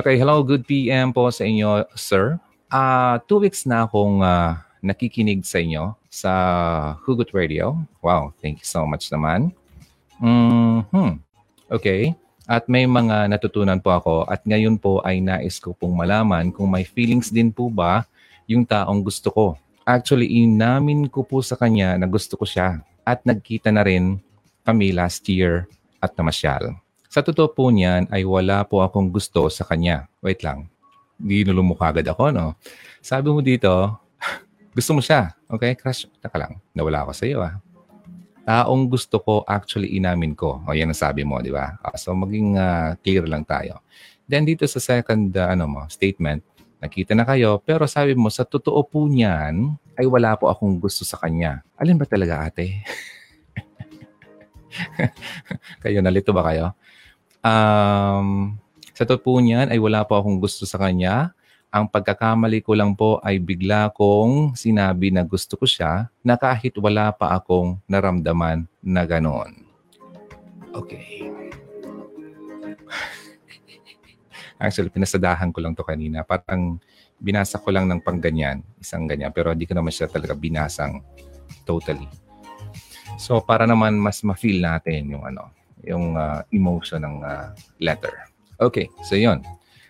Okay, hello, good PM po sa inyo, sir. Ah, two weeks na akong ah, nakikinig sa inyo sa Hugot Radio. Wow, thank you so much naman. Mhm. Okay. At may mga natutunan po ako at ngayon po ay nais ko pong malaman kung may feelings din po ba yung taong gusto ko. Actually, inamin ko po sa kanya na gusto ko siya at nagkita na rin kami last year at namasyal. Sa totoo po niyan ay wala po akong gusto sa kanya. Wait lang. Hindi nulumukha agad ako, no? Sabi mo dito, gusto mo siya. Okay, crush. Taka lang. Nawala ako sa iyo, ah. Taong gusto ko, actually inamin ko. O, yan ang sabi mo, di ba? Ah, so, maging ah, clear lang tayo. Then, dito sa second ah, ano mo, statement, nakita na kayo, pero sabi mo, sa totoo po niyan, ay wala po akong gusto sa kanya. Alin ba talaga, ate? kayo, nalito ba kayo? Um, sa totoo niyan, ay wala po akong gusto sa kanya. Ang pagkakamali ko lang po ay bigla kong sinabi na gusto ko siya na kahit wala pa akong naramdaman na ganoon. Okay. Actually, pinasadahan ko lang to kanina. Parang binasa ko lang ng pangganyan, isang ganyan. Pero hindi ko naman siya talaga binasang totally. So, para naman mas ma-feel natin yung ano, yung uh, emotion ng uh, letter. Okay, so yun.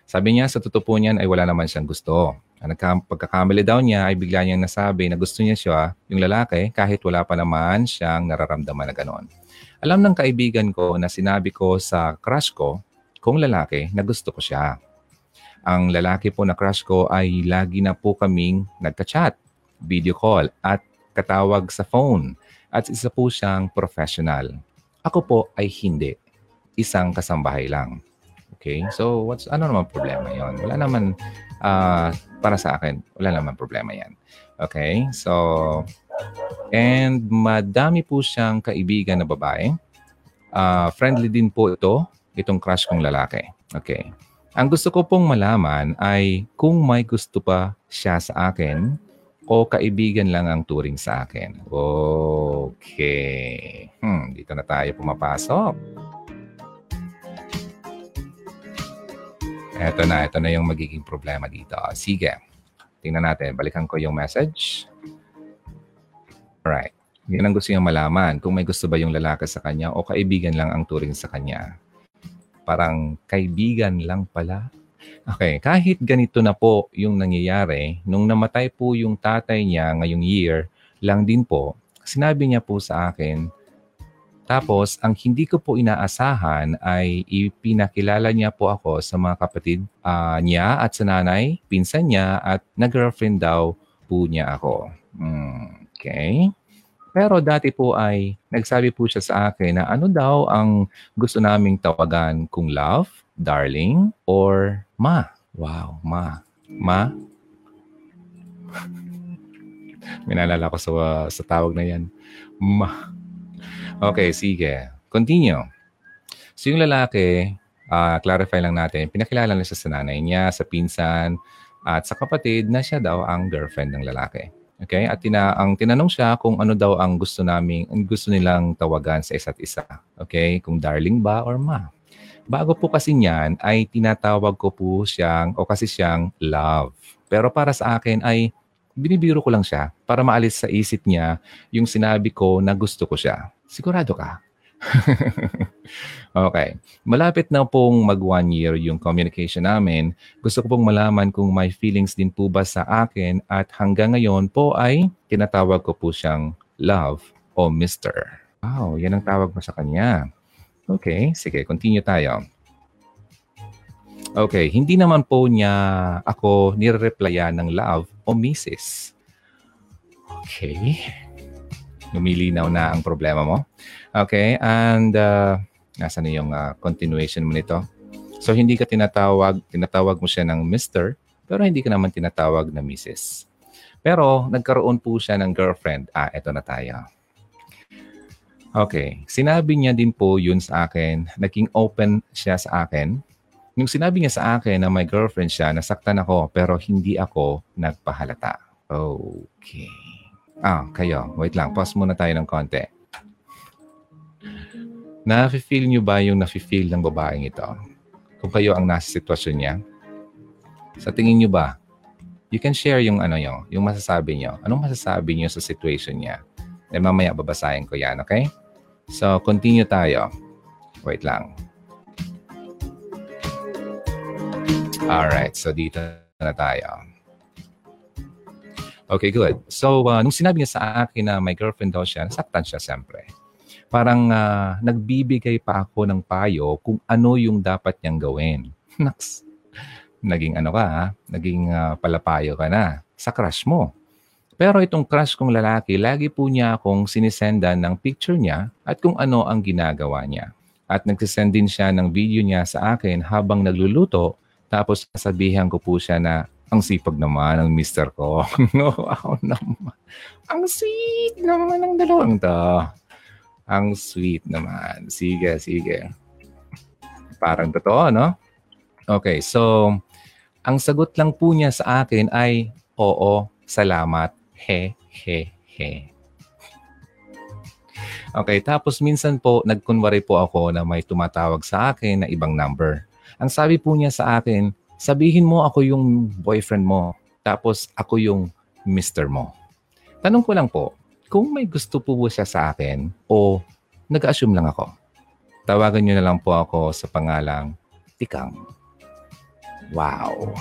Sabi niya, sa totoo po niyan ay wala naman siyang gusto. Ang pagkakamali daw niya ay bigla niyang nasabi na gusto niya siya, yung lalaki, kahit wala pa naman siyang nararamdaman na ganoon. Alam ng kaibigan ko na sinabi ko sa crush ko, kung lalaki, na gusto ko siya. Ang lalaki po na crush ko ay lagi na po kaming nagka-chat, video call, at katawag sa phone. At isa po siyang professional. Ako po ay hindi. Isang kasambahay lang. Okay? So, what's ano naman problema 'yon? Wala naman uh, para sa akin, wala naman problema 'yan. Okay? So, and madami po siyang kaibigan na babae. Uh, friendly din po ito, itong crush kong lalaki. Okay. Ang gusto ko pong malaman ay kung may gusto pa siya sa akin o kaibigan lang ang turing sa akin. Okay. Hmm, dito na tayo pumapasok. Ito na, ito na yung magiging problema dito. Sige. Tingnan natin. Balikan ko yung message. Alright. Yan ang gusto niya malaman. Kung may gusto ba yung lalaki sa kanya o kaibigan lang ang turing sa kanya. Parang kaibigan lang pala. Okay, kahit ganito na po yung nangyayari, nung namatay po yung tatay niya ngayong year lang din po, sinabi niya po sa akin, tapos, ang hindi ko po inaasahan ay ipinakilala niya po ako sa mga kapatid uh, niya at sa nanay, pinsan niya at na-girlfriend daw po niya ako. Hmm, okay. Pero dati po ay nagsabi po siya sa akin na ano daw ang gusto naming tawagan kung love, darling, or ma. Wow, ma. Ma? Minalala ko sa, sa tawag na yan. Ma. Okay, sige. Continue. So yung lalaki, uh, clarify lang natin, pinakilala na siya sa nanay niya, sa pinsan, at sa kapatid na siya daw ang girlfriend ng lalaki. Okay? At tina ang tinanong siya kung ano daw ang gusto naming, ang gusto nilang tawagan sa isa't isa. Okay? Kung darling ba or ma. Bago po kasi niyan ay tinatawag ko po siyang o kasi siyang love. Pero para sa akin ay binibiro ko lang siya para maalis sa isip niya yung sinabi ko na gusto ko siya. Sigurado ka? okay. Malapit na pong mag one year yung communication namin. Gusto ko pong malaman kung may feelings din po ba sa akin at hanggang ngayon po ay tinatawag ko po siyang love o mister. Wow, yan ang tawag mo sa kanya. Okay, sige, continue tayo. Okay, hindi naman po niya ako nire-replyan ng love o missis. Okay lumilinaw na ang problema mo. Okay, and uh, nasa na yung uh, continuation mo nito? So, hindi ka tinatawag, tinatawag mo siya ng Mr., pero hindi ka naman tinatawag na Mrs. Pero, nagkaroon po siya ng girlfriend. Ah, eto na tayo. Okay, sinabi niya din po yun sa akin, naging open siya sa akin. Yung sinabi niya sa akin na may girlfriend siya, nasaktan ako pero hindi ako nagpahalata. Okay. Ah, kayo. Wait lang. Pause muna tayo ng konti. Na-feel nyo ba yung na-feel ng babaeng ito? Kung kayo ang nasa sitwasyon niya, Sa tingin nyo ba, you can share yung ano nyo, yung masasabi nyo. Anong masasabi nyo sa situation niya? Then mamaya babasahin ko yan, okay? So, continue tayo. Wait lang. Alright, so dito na tayo. Okay, good. So, uh, nung sinabi niya sa akin na my girlfriend daw siya, nasaktan siya siyempre. Parang uh, nagbibigay pa ako ng payo kung ano yung dapat niyang gawin. Naks, naging ano ka ha? Naging uh, palapayo ka na sa crush mo. Pero itong crush kong lalaki, lagi po niya akong sinisendan ng picture niya at kung ano ang ginagawa niya. At nagsisend din siya ng video niya sa akin habang nagluluto tapos sasabihan ko po siya na ang sipag naman ng mister ko. no, wow naman. Ang sweet naman ng dalawang to. Ang sweet naman. Sige, sige. Parang totoo, no? Okay, so ang sagot lang po niya sa akin ay oo, salamat, he, he, he. Okay, tapos minsan po nagkunwari po ako na may tumatawag sa akin na ibang number. Ang sabi po niya sa akin, sabihin mo ako yung boyfriend mo, tapos ako yung mister mo. Tanong ko lang po, kung may gusto po po siya sa akin o nag-assume lang ako, tawagan niyo na lang po ako sa pangalang Tikang. Wow!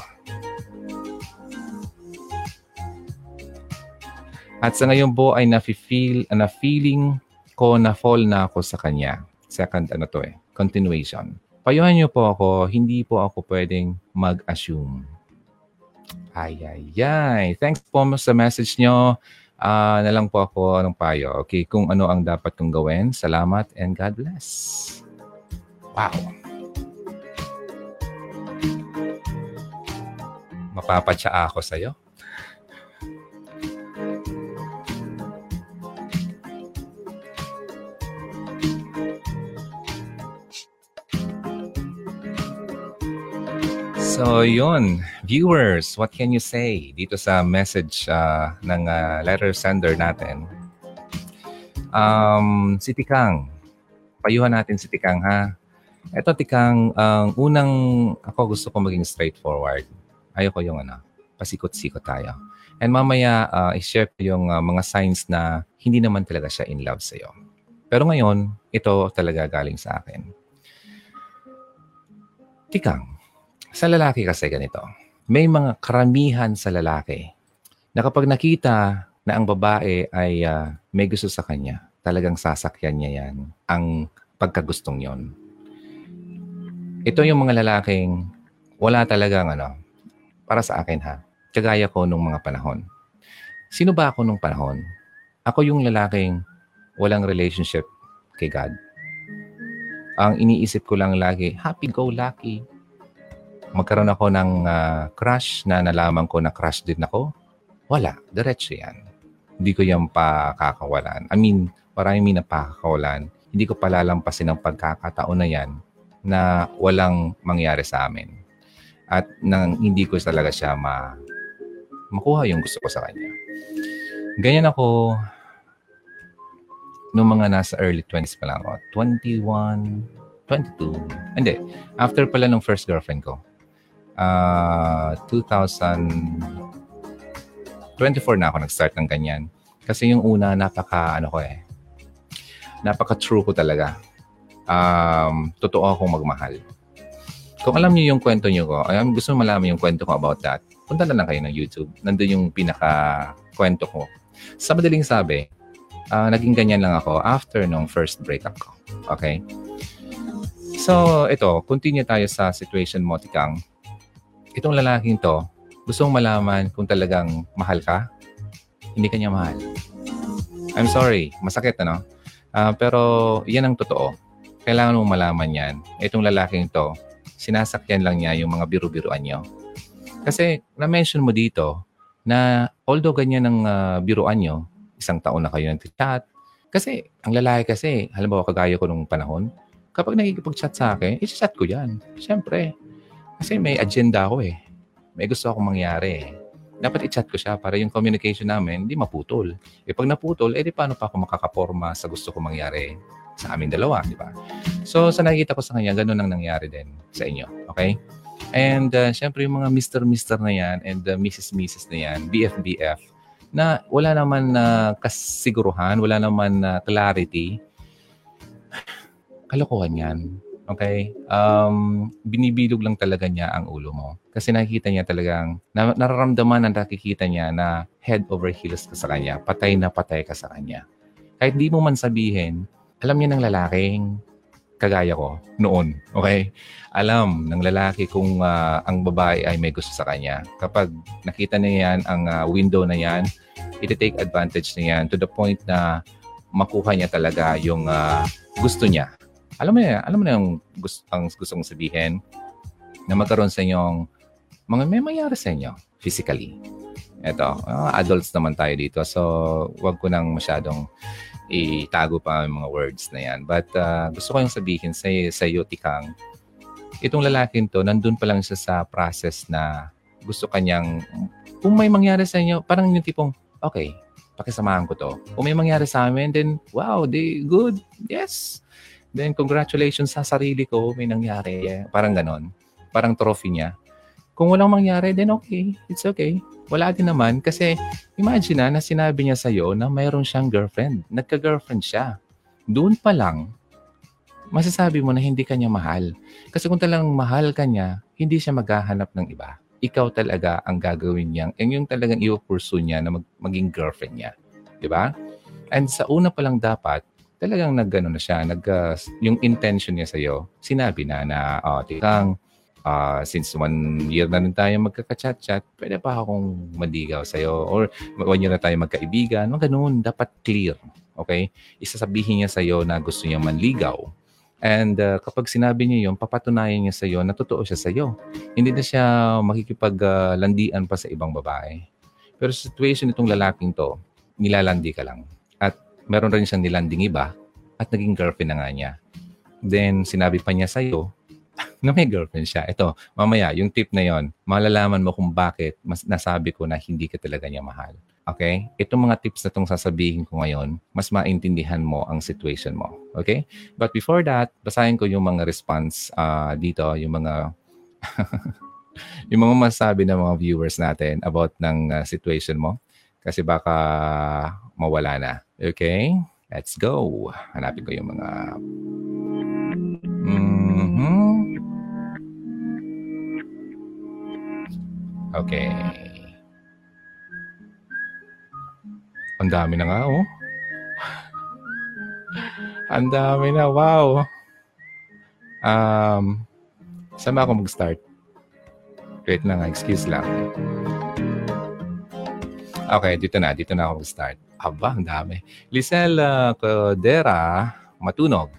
At sa ngayon po ay na-feel, na-feeling ko na fall na ako sa kanya. Second ano to eh, continuation payuhan niyo po ako, hindi po ako pwedeng mag-assume. Ay, ay, ay. Thanks po sa message nyo. Uh, na lang po ako ng payo. Okay, kung ano ang dapat kong gawin. Salamat and God bless. Wow. Mapapatsa ako sa'yo. So, yun. Viewers, what can you say dito sa message uh, ng uh, letter sender natin? Um, si Tikang. Payuhan natin si Tikang, ha? Ito, Tikang, ang um, unang ako gusto ko maging straightforward. Ayoko yung ano, pasikot-sikot tayo. And mamaya, uh, i-share ko yung uh, mga signs na hindi naman talaga siya in love sa'yo. Pero ngayon, ito talaga galing sa akin. Tikang, sa lalaki kasi ganito, may mga karamihan sa lalaki na kapag nakita na ang babae ay uh, may gusto sa kanya, talagang sasakyan niya yan ang pagkagustong yon. Ito yung mga lalaking wala talagang ano, para sa akin ha, kagaya ko nung mga panahon. Sino ba ako nung panahon? Ako yung lalaking walang relationship kay God. Ang iniisip ko lang lagi, happy-go-lucky, magkaroon ako ng uh, crush na nalaman ko na crush din ako, wala. Diretso yan. Hindi ko yan pakakawalan. I mean, marami na pakakawalan. Hindi ko palalampasin ang pagkakataon na yan na walang mangyari sa amin. At nang hindi ko talaga siya ma makuha yung gusto ko sa kanya. Ganyan ako nung mga nasa early 20s pa lang ako. 21, 22. Hindi. After pala nung first girlfriend ko uh, 2024 na ako nag-start ng ganyan. Kasi yung una, napaka, ano ko eh, napaka-true ko talaga. Um, totoo akong magmahal. Kung alam niyo yung kwento niyo ko, ay gusto mo malaman yung kwento ko about that, punta na lang kayo ng YouTube. Nandun yung pinaka-kwento ko. Sa madaling sabi, uh, naging ganyan lang ako after nung first breakup ko. Okay? So, ito, continue tayo sa situation mo, Tikang itong lalaking to, gusto mong malaman kung talagang mahal ka, hindi ka niya mahal. I'm sorry, masakit ano? Uh, pero yan ang totoo. Kailangan mong malaman yan. Itong lalaking to, sinasakyan lang niya yung mga biru-biruan niyo. Kasi na-mention mo dito na although ganyan ang uh, biruan niyo, isang taon na kayo nag-chat. Kasi ang lalaki kasi, halimbawa kagaya ko nung panahon, kapag nakikipag-chat sa akin, i-chat ko yan. Siyempre, kasi may agenda ako eh. May gusto akong mangyari eh. Dapat i-chat ko siya para yung communication namin hindi maputol. E pag naputol, eh, paano pa ako makakaporma sa gusto kong mangyari sa aming dalawa, di ba? So, sa nakikita ko sa kanya, ganun ang nangyari din sa inyo. Okay? And uh, syempre yung mga Mr. Mr. na yan and uh, Mrs. Mrs. na yan, BF BF, na wala naman na uh, kasiguruhan, wala naman na uh, clarity, kalokohan yan. Okay? Um, binibilog lang talaga niya ang ulo mo. Kasi nakikita niya talagang, na, nararamdaman ang nakikita niya na head over heels ka sa kanya. Patay na patay ka sa kanya. Kahit di mo man sabihin, alam niya ng lalaking kagaya ko noon. Okay? Alam ng lalaki kung uh, ang babae ay may gusto sa kanya. Kapag nakita niya yan, ang uh, window na yan, iti-take advantage niya yan to the point na makuha niya talaga yung uh, gusto niya alam mo na, alam mo na yung gusto, ang gusto kong sabihin na magkaroon sa inyong mga may mangyari sa inyo physically. Ito, uh, adults naman tayo dito. So, wag ko nang masyadong itago pa yung mga words na yan. But uh, gusto ko yung sabihin sa, sa iyo, Tikang, itong lalaking to, nandun pa lang siya sa process na gusto kanyang, kung may mangyari sa inyo, parang yung tipong, okay, pakisamahan ko to. Kung may mangyari sa amin, then, wow, they good. Yes. Then, congratulations sa sarili ko, may nangyari. Parang ganon. Parang trophy niya. Kung walang mangyari, then okay. It's okay. Wala din naman. Kasi, imagine na, na sinabi niya sa'yo na mayroon siyang girlfriend. Nagka-girlfriend siya. Doon pa lang, masasabi mo na hindi kanya mahal. Kasi kung talagang mahal ka niya, hindi siya maghahanap ng iba. Ikaw talaga ang gagawin niyang, and yung talagang i-pursue niya na mag, maging girlfriend niya. Ba? And sa una pa lang dapat, talagang nagano na siya, nag, uh, yung intention niya sa iyo, sinabi na na, oh, tikang, uh, since one year na rin tayo magkaka-chat-chat, pwede pa akong madigaw sa iyo or one year na tayo magkaibigan, mga ganun, dapat clear. Okay? Isasabihin niya sa iyo na gusto niya manligaw. And uh, kapag sinabi niya yun, papatunayan niya sa iyo na totoo siya sa iyo. Hindi na siya makikipaglandian uh, pa sa ibang babae. Pero sa situation nitong lalaking to, nilalandi ka lang meron rin siyang nilanding iba at naging girlfriend na nga niya. Then, sinabi pa niya sa'yo na may girlfriend siya. Ito, mamaya, yung tip na yon, malalaman mo kung bakit mas nasabi ko na hindi ka talaga niya mahal. Okay? Itong mga tips na itong sasabihin ko ngayon, mas maintindihan mo ang situation mo. Okay? But before that, basahin ko yung mga response uh, dito, yung mga yung mga masabi ng mga viewers natin about ng uh, situation mo. Kasi baka mawala na. Okay? Let's go. Hanapin ko yung mga... Mm-hmm. Okay. Ang dami na nga, oh. Ang dami na, wow. Um, saan ba ako mag-start? Wait lang, excuse lang. Okay, dito na. Dito na ako mag-start. Aba, ang dami. Lisel uh, Codera, Matunog.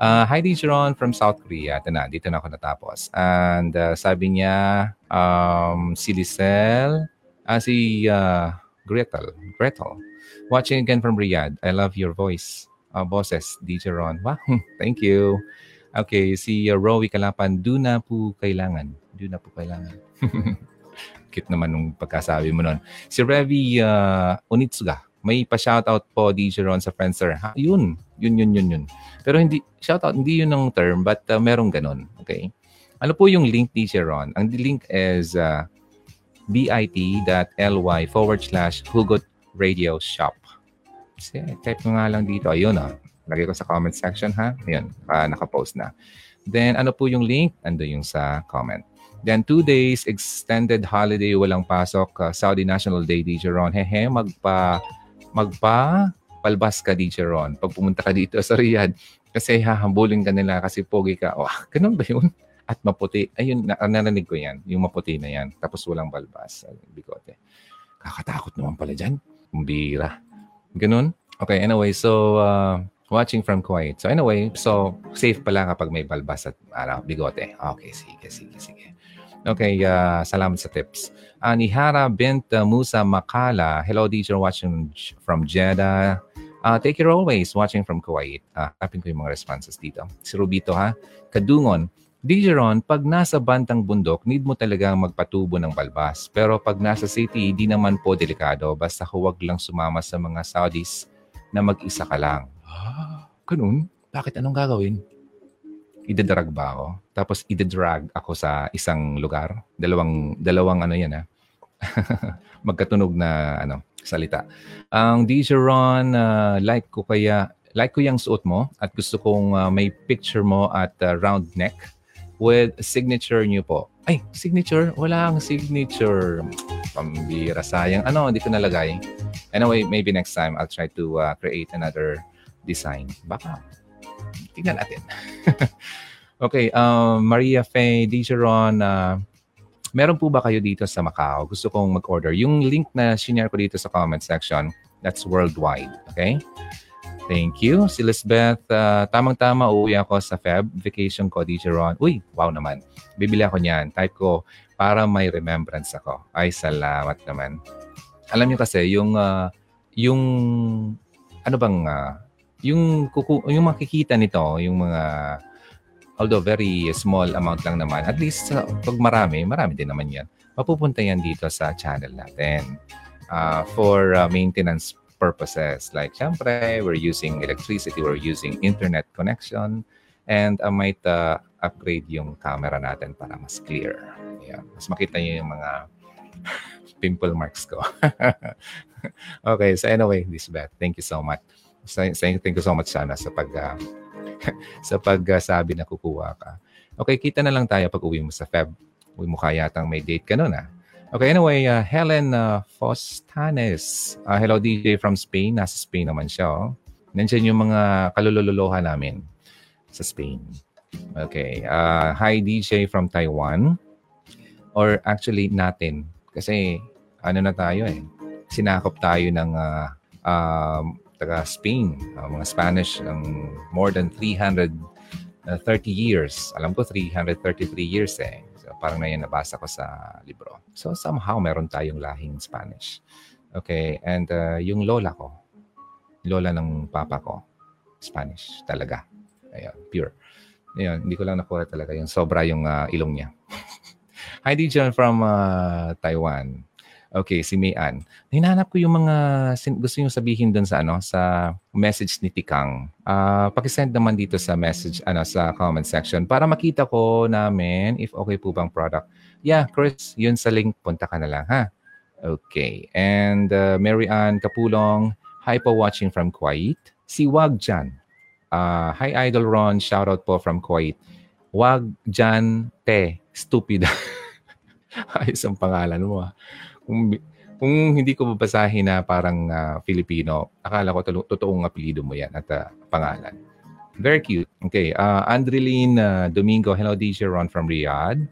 Uh, hi, Dijeron from South Korea. Ito na, dito na ako natapos. And uh, sabi niya, um, si Lisel, uh, si uh, Gretel, Gretel, watching again from Riyadh. I love your voice. Uh, bosses, DJ Ron. Wow, thank you. Okay, si uh, Rowie Kalapan, do na po kailangan. Do na po kailangan. Cute naman nung pagkasabi mo nun. Si Revi uh, Unitsuga, may pa-shoutout po DJ Ron sa Friendster. Ha, yun, yun, yun, yun, yun. Pero hindi, shoutout, hindi yun ang term, but uh, merong ganun. Okay? Ano po yung link DJ Ron? Ang link is uh, bit.ly forward slash Hugot Radio Shop. Kasi type ko nga lang dito. Ayun ah. Lagay ko sa comment section ha. Ayun, uh, nakapost na. Then ano po yung link? Ando yung sa comment. Then two days extended holiday, walang pasok. Uh, Saudi National Day, DJ Ron. Hehe, magpa magpa palbas ka, DJ Ron, pag pumunta ka dito sa Riyadh. Kasi hahambulin ka nila kasi pogi ka. Oh, ganun ba yun? At maputi. Ayun, na, narinig ko yan. Yung maputi na yan. Tapos walang balbas. Bigote. Kakatakot naman pala dyan. Kumbira. Ganun? Okay, anyway. So, uh, watching from Kuwait. So, anyway. So, safe pala kapag may balbas at ano, bigote. Okay, sige, sige, sige. Okay, uh, salamat sa tips. Uh, ni Hara bint uh, Musa Makala. Hello, teacher watching from Jeddah. Uh, take care always watching from Kuwait. Uh, Tapin ko yung mga responses dito. Si Rubito ha. Kadungon. DJ pag nasa bantang bundok, need mo talagang magpatubo ng balbas. Pero pag nasa city, di naman po delikado. Basta huwag lang sumama sa mga Saudis na mag-isa ka lang. Ah, ganun? Bakit? Anong gagawin? Idedrag ba ako? Tapos idedrag ako sa isang lugar. Dalawang, dalawang ano yan ha. Magkatunog na ano, salita. Ang DJ Ron, uh, like ko kaya, like ko yung suot mo at gusto kong uh, may picture mo at uh, round neck with signature niyo po. Ay, signature? Wala ang signature. Pambira, sayang. Ano, hindi ko nalagay. Anyway, maybe next time I'll try to uh, create another design. Baka. Tingnan natin. okay, um, Maria Faye, DJ Ron, uh, meron po ba kayo dito sa Macau? Gusto kong mag-order. Yung link na shinare ko dito sa comment section, that's worldwide. Okay? Thank you. Si Lisbeth, uh, tamang-tama uuwi ako sa Feb. Vacation ko, DJ Ron. Uy, wow naman. Bibili ako niyan. Type ko para may remembrance ako. Ay, salamat naman. Alam niyo kasi, yung, uh, yung, ano bang, uh, yung, kuku, yung makikita nito, yung mga although very small amount lang naman, at least uh, pag marami, marami din naman yan, mapupunta yan dito sa channel natin uh, for uh, maintenance purposes. Like, syempre, we're using electricity, we're using internet connection, and I uh, might uh, upgrade yung camera natin para mas clear. Yeah. Mas makita niyo yung mga pimple marks ko. okay, so anyway, Lisbeth, thank you so much. Thank you so much sana sa pag uh, sa pagsabi na kukuha ka. Okay, kita na lang tayo pag uwi mo sa Feb. Uwi mo kaya tang may date ka nun ah. Okay, anyway, uh, Helen uh, Fostanes. Uh, hello DJ from Spain. Nasa Spain naman siya. Oh. Nandiyan yung mga kalulululoha namin sa Spain. Okay. Uh, hi DJ from Taiwan. Or actually natin. Kasi ano na tayo eh. Sinakop tayo ng uh, uh, taga Spain, uh, mga Spanish, ang more than 330 years. Alam ko 333 years eh. So, parang na yan nabasa ko sa libro. So somehow meron tayong lahing Spanish. Okay, and uh, yung lola ko, lola ng papa ko, Spanish talaga. Ayun, pure. Ayun, hindi ko lang nakuha talaga yung sobra yung uh, ilong niya. Hi, Dijon from uh, Taiwan. Okay, si Mayan. Hinanap ko yung mga gusto niyo sabihin doon sa ano sa message ni Tikang. Uh, paki-send naman dito sa message ano sa comment section para makita ko namin if okay po bang product. Yeah, Chris, yun sa link punta ka na lang ha. Okay. And uh, Mary Ann Kapulong, hi po watching from Kuwait. Si Wag Jan. Uh, hi Idol Ron, shout out po from Kuwait. Wag Jan Te, stupid. Ayos ang pangalan mo. Ah kung, kung hindi ko babasahin na parang uh, Filipino, akala ko to- totoong apelido mo yan at uh, pangalan. Very cute. Okay. Uh, Andreline uh, Domingo, hello DJ Ron from Riyadh.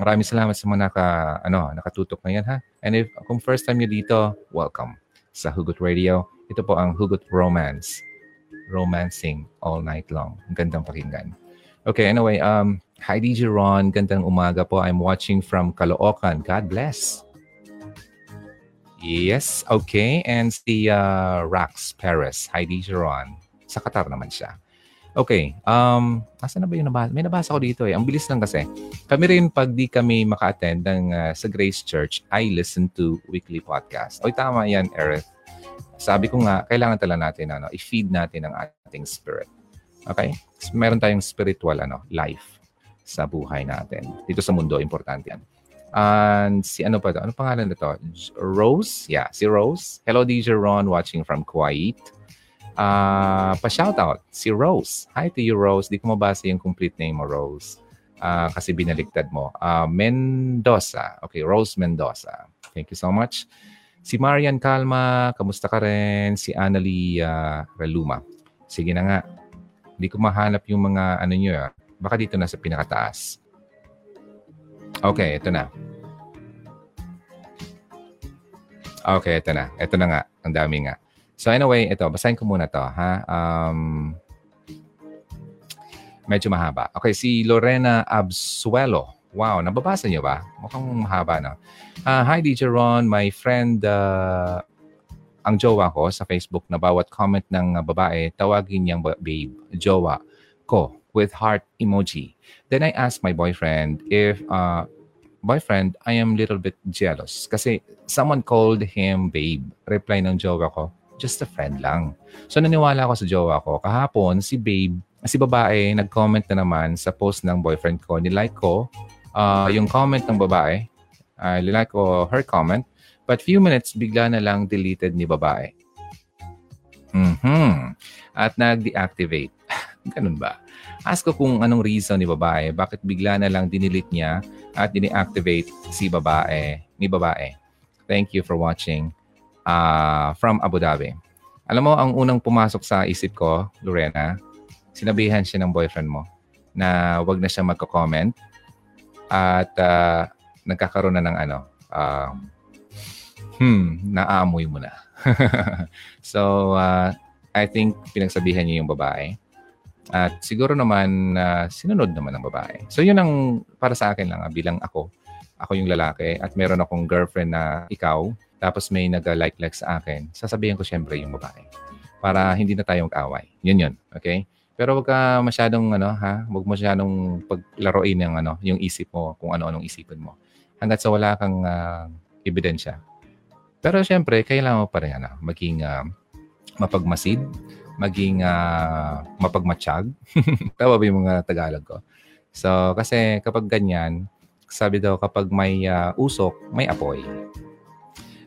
Maraming salamat sa mga naka, ano, nakatutok ngayon ha. And if kung first time niyo dito, welcome sa Hugot Radio. Ito po ang Hugot Romance. Romancing all night long. Ang gandang pakinggan. Okay, anyway, um, hi DJ Ron. Gandang umaga po. I'm watching from Caloocan. God bless. Yes, okay. And si uh, Rax Perez, Heidi Geron. Sa Qatar naman siya. Okay. Um, asa na ba yung nabasa? May nabasa ko dito eh. Ang bilis lang kasi. Kami rin pag di kami maka-attend ng, uh, sa Grace Church, I listen to weekly podcast. Oy, tama yan, Erith. Sabi ko nga, kailangan talaga natin ano, i-feed natin ang ating spirit. Okay? Meron tayong spiritual ano, life sa buhay natin. Dito sa mundo, importante yan. And si ano pa to? Ano pangalan nito? Rose? Yeah, si Rose. Hello, DJ Ron watching from Kuwait. Uh, pa-shoutout, si Rose. Hi to you, Rose. Di ko mabasa yung complete name mo, Rose. Uh, kasi binaliktad mo. Uh, Mendoza. Okay, Rose Mendoza. Thank you so much. Si Marian Calma, kamusta ka rin? Si Annalie uh, Reluma. Sige na nga. Hindi ko mahanap yung mga ano nyo. Baka dito na sa pinakataas. Okay, ito na. Okay, ito na. Ito na nga. Ang dami nga. So anyway, ito. Basahin ko muna to. Ha? Um, medyo mahaba. Okay, si Lorena Absuelo. Wow, nababasa niyo ba? Mukhang mahaba, no? Uh, hi, DJ Ron. My friend, uh, ang jowa ko sa Facebook na bawat comment ng babae, tawagin niyang babe, jowa ko with heart emoji. Then I asked my boyfriend if, uh, boyfriend, I am little bit jealous. Kasi someone called him babe. Reply ng jowa ko, just a friend lang. So naniwala ako sa jowa ko. Kahapon, si babe Si babae, nag-comment na naman sa post ng boyfriend ko. Nilike ko uh, yung comment ng babae. Uh, nilike ko her comment. But few minutes, bigla na lang deleted ni babae. Mm-hmm. At nag-deactivate. Ganun ba? Ask ko kung anong reason ni babae. Bakit bigla na lang dinilit niya at dini-activate si babae, ni babae. Thank you for watching uh, from Abu Dhabi. Alam mo, ang unang pumasok sa isip ko, Lorena, sinabihan siya ng boyfriend mo na wag na siya magko-comment at uh, nagkakaroon na ng ano, uh, hmm, naaamoy mo na. so, uh, I think pinagsabihan niya yung babae. At siguro naman uh, sinunod naman ng babae. So, yun ang para sa akin lang, uh, bilang ako. Ako yung lalaki at meron akong girlfriend na ikaw tapos may nag-like-like sa akin, sasabihin ko syempre yung babae. Para hindi na tayo mag-away. Yun yun. Okay? Pero wag ka masyadong ano ha, wag mo masyadong paglaruin ng ano, yung isip mo kung ano-anong isipin mo. Hangga't sa wala kang uh, ebidensya. Pero syempre, kailangan mo pa rin ano, maging uh, mapagmasid, maging uh, mapagmatsyag. Tama ba yung mga Tagalog ko? So, kasi kapag ganyan, sabi daw kapag may uh, usok, may apoy.